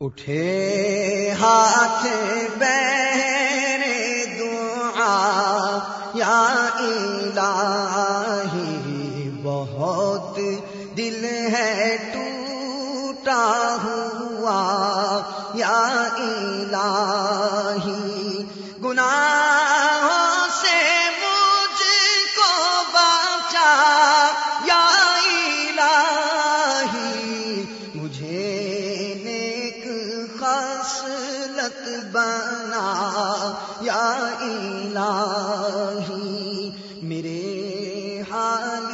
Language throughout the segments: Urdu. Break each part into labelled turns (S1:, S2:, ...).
S1: اٹھے ہاتھ بہر دعا یا الہ الہی، میرے حال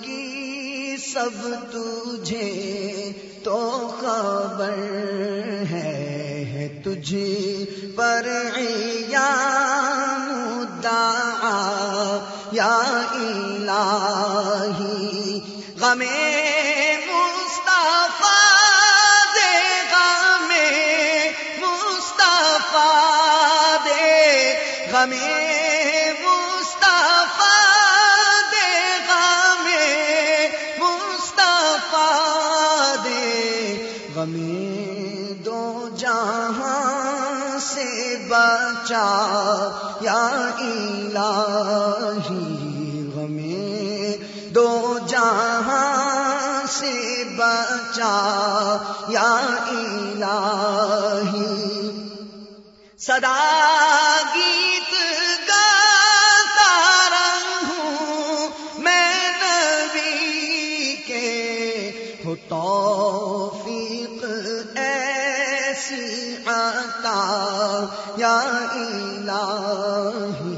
S1: کی سب تجھے تو خبر ہے تجھ پر یا مدعا، یا الہی غمے دے ہو توفیق ایسی عطا، یا الہی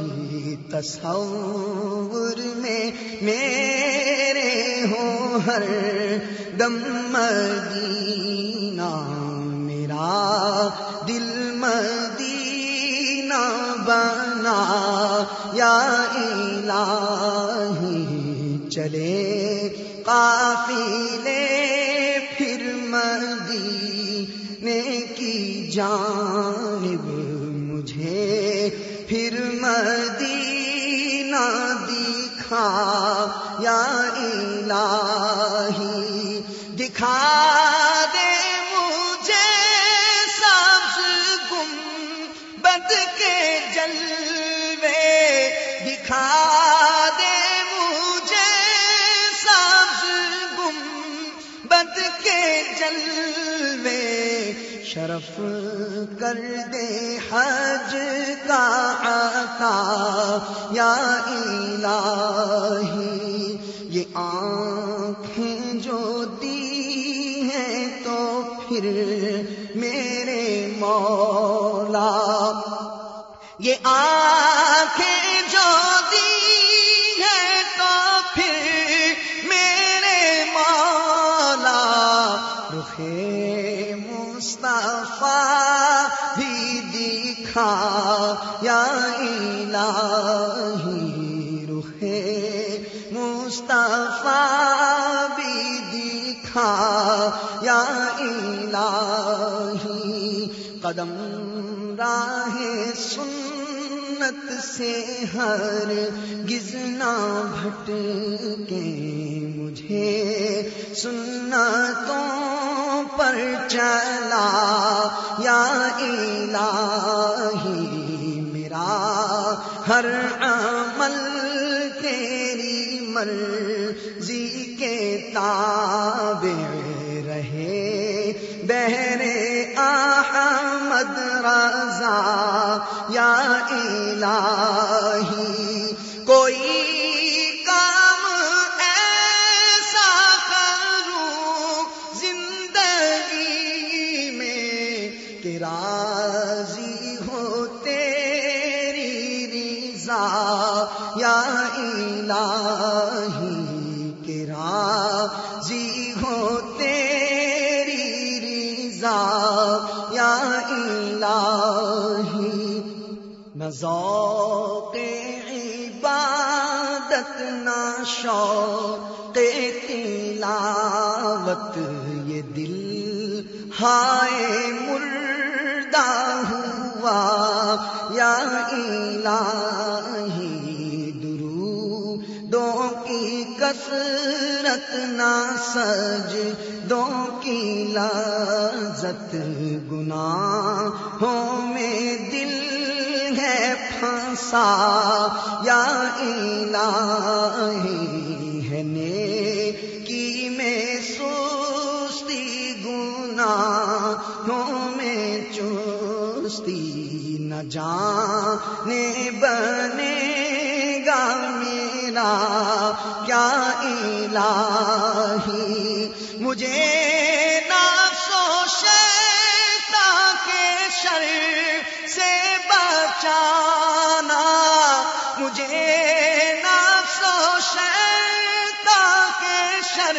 S1: تصور میں میرے ہو ہر دم مدینہ، میرا دل مدینہ بنا، یا الہی چلے قافلے جانب مجھے پھر مدینہ دکھا یا الہی دکھا شرف کر دے حج کا عطا یا مصطفیٰ بھی دکھا، یا الہی قدم راہ سنت سے ہر گزنا بھٹ کے مجھے سنتوں پر چلا، یا الہی میرا ہر مرضی کے تابع رہے۔ بہرے احمد رضا یا الہی الہی ذوق عبادت نہ شوق تلاوت یہ دل ہائے مردہ ہوا یا الہ۔ درو کثرت نہ سج دو کی لذت گناہ ہو میں دل ہے پھنسا، یا الہی ہے نے کی میں سوستی گناہ ہو میں چوستی نہ جانے بنے میرا کیا الہی، مجھے ناسو شیطا کے شر سے بچانا، مجھے ناسو شیطا کے شر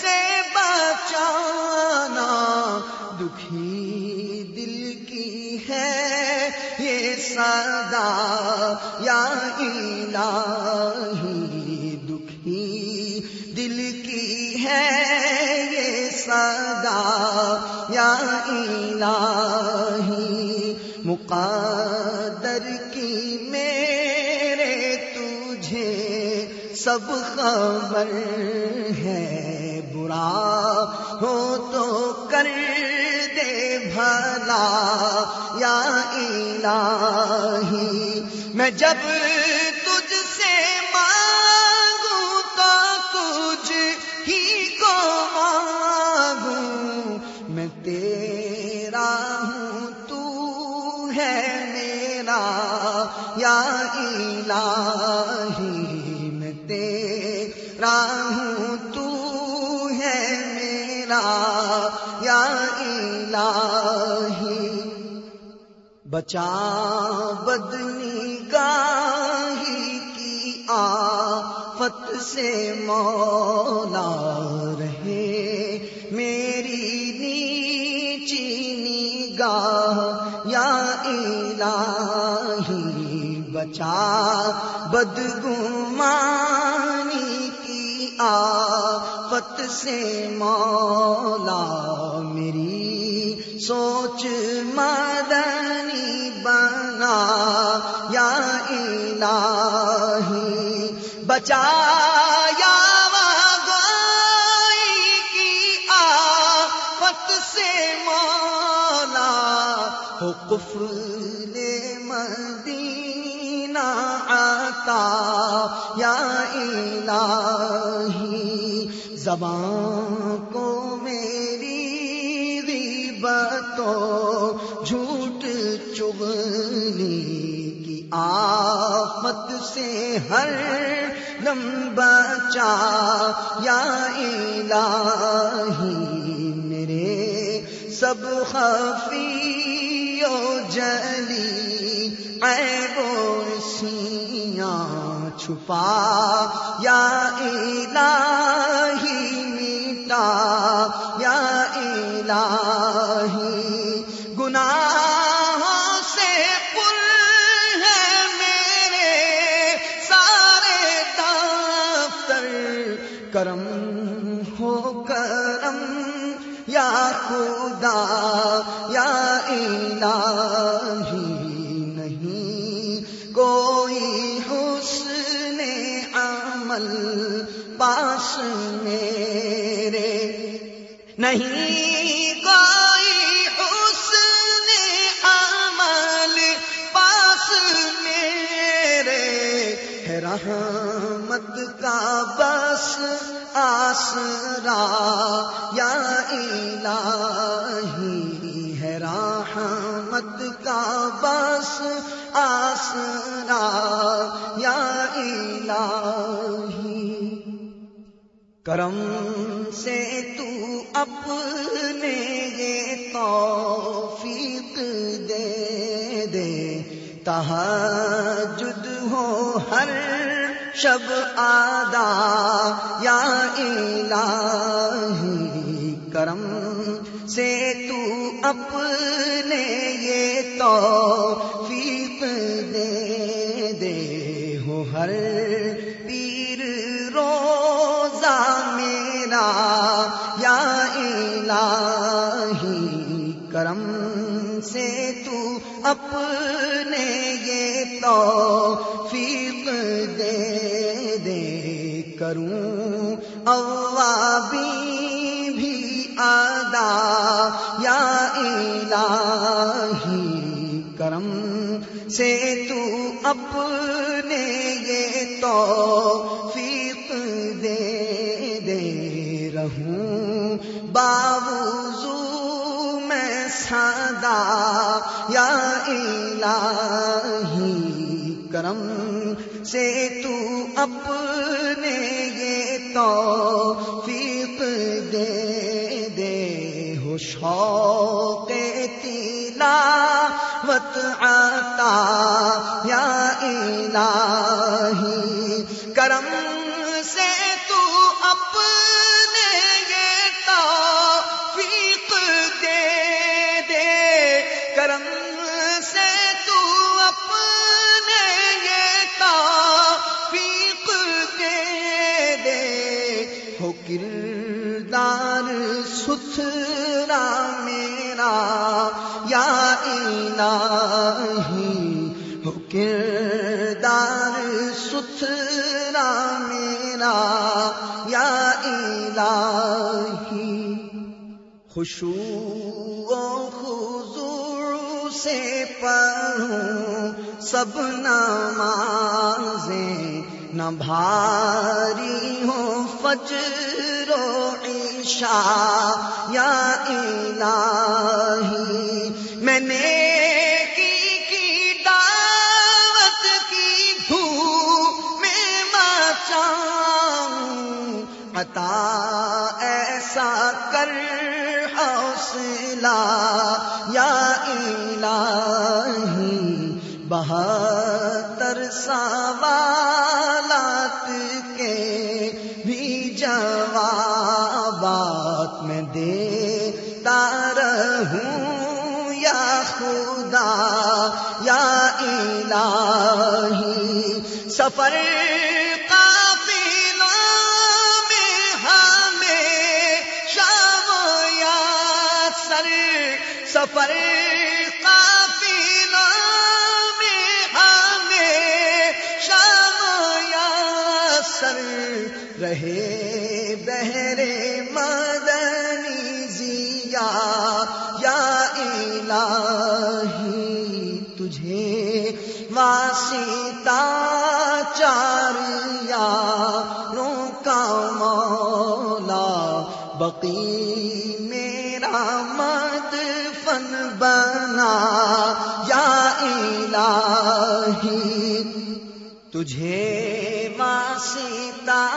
S1: سے بچانا۔ دکھی دل کی ہے یہ صدا، یا الہی الہی مقدر کی میرے تجھے سب خبر ہے برا ہو تو کر دے بھلا یا الہی میں جب بچا بدنی گاہی کی آفت سے مولا رہے۔ میری نیچی نگاہ یا الہی بچا۔ بدگمانی کی آفت سے مولا میری سوچ مدنی بنا یا الہی، بچایا گائی کی آفت سے مولا، ہو قفل مدینہ آتا یا الہی، زبان کو میری غیبتوں چغلی کی آفت سے ہر دم بچا، یا الہی میرے سب خفی و جلی عیب و سیاں چھپا، یا الہی میٹا، یا الہی خدا یا الہی نہیں۔ کوئی حسن عمل پاس میرے نہیں بس آسرا یا الہی۔ کرم سے تو اپنے یہ توفیق دے دے۔ تہجد ہو ہر شب آدا یا الہی۔ کرم سے تو اپنے یہ توفیق ہر پیر روزہ میرا، یا الہی کرم سے تو اپنے یہ توفیق دے دے کروں۔ اوابی بھی ادا، یا الہی کرم سے تو اپنے یہ تو فیق دے دے رہوں۔ باوضو میں سادا یا الہی کرم سے تو اپنے یہ توفیق دے ہو شوق تیلا وت آتا یا الہی کرم خوشو و خضوع سے پڑھوں، سب نمازیں نہ بھاری ہوں، فجر و عشاء یا الہی، میں نے یا الہی، بہتر سوالات کے بھی جوابات میں دیتا رہوں، یا خدا، یا الہی، سفر تجھے واسطہ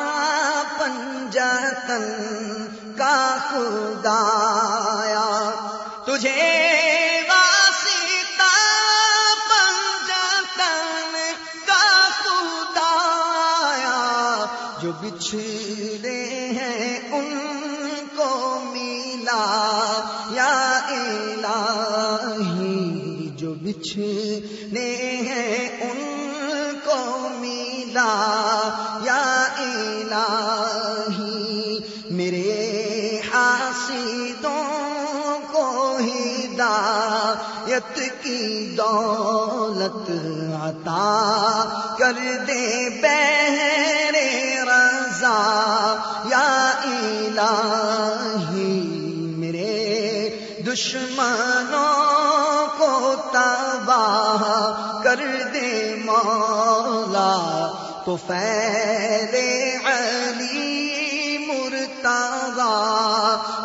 S1: پنجتن کا خدایا۔ تجھے واسطہ پنجتن کا خدایا۔ جو بچھڑے ہیں ان کو ملا، یا الہی۔ جو بچھڑے ہیں ملا یا الہی، میرے حاسدوں کو ہدایت کی دولت عطا کر دے بہرے رضا، یا الہی، میرے دشمنوں کو تباہ کر دے، مولا تو فیلے علی مرتضا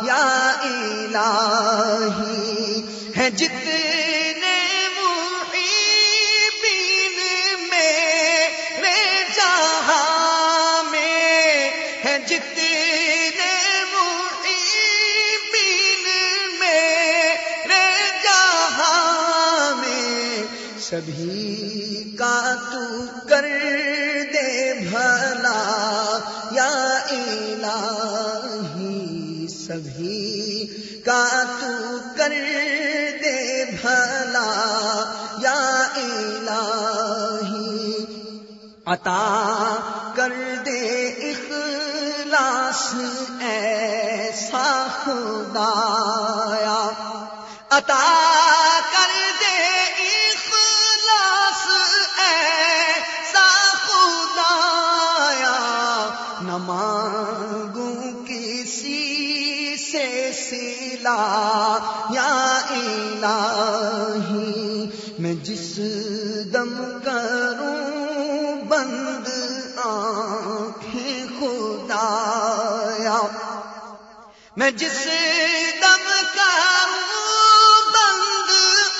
S1: یا الہی ہے جتنے محبین میرے جہاں میں ہے جتنے محبین میرے جہاں میں، سبھی کا تو کر دے بھلا یا الہی۔ عطا کر دے اخلاص ایسا خدایا۔ عطا یا الہی، میں جس دم کروں بند آنکھیں خدایا۔ میں جس دم کروں بند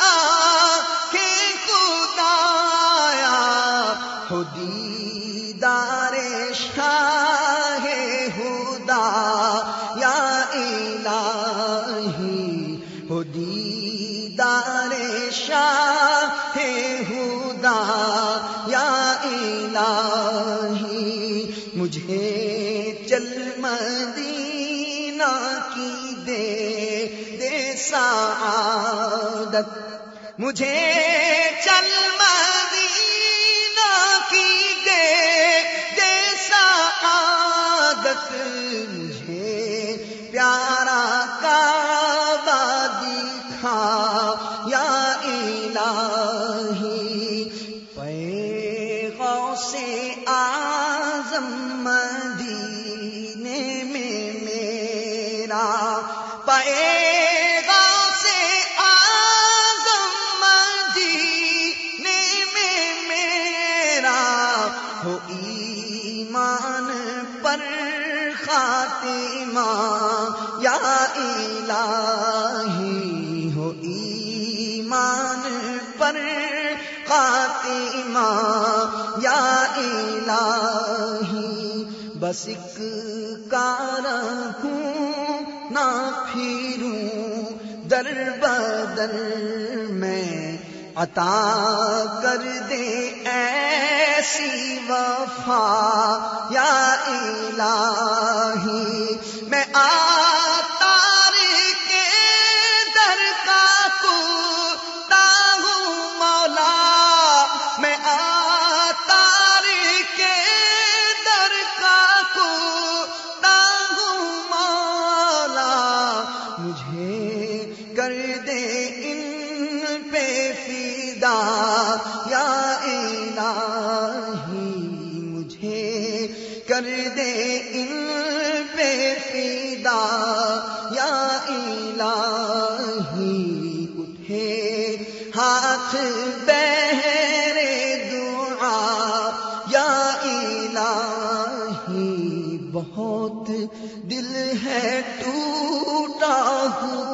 S1: آنکھیں خدایا۔ خودی مجھے چل مدینہ کی دے دے سعادت خاتمہ، یا الہی ہو ایمان پر خاتمہ، یا الہی بس ایک کار ہوں، نہ پھروں در بدر میں عطا کر دے۔ اے ایسی وفا یا الہی میں آ ہاتھ بہر دعا یا الہی بہت دل ہے ٹوٹا ہوا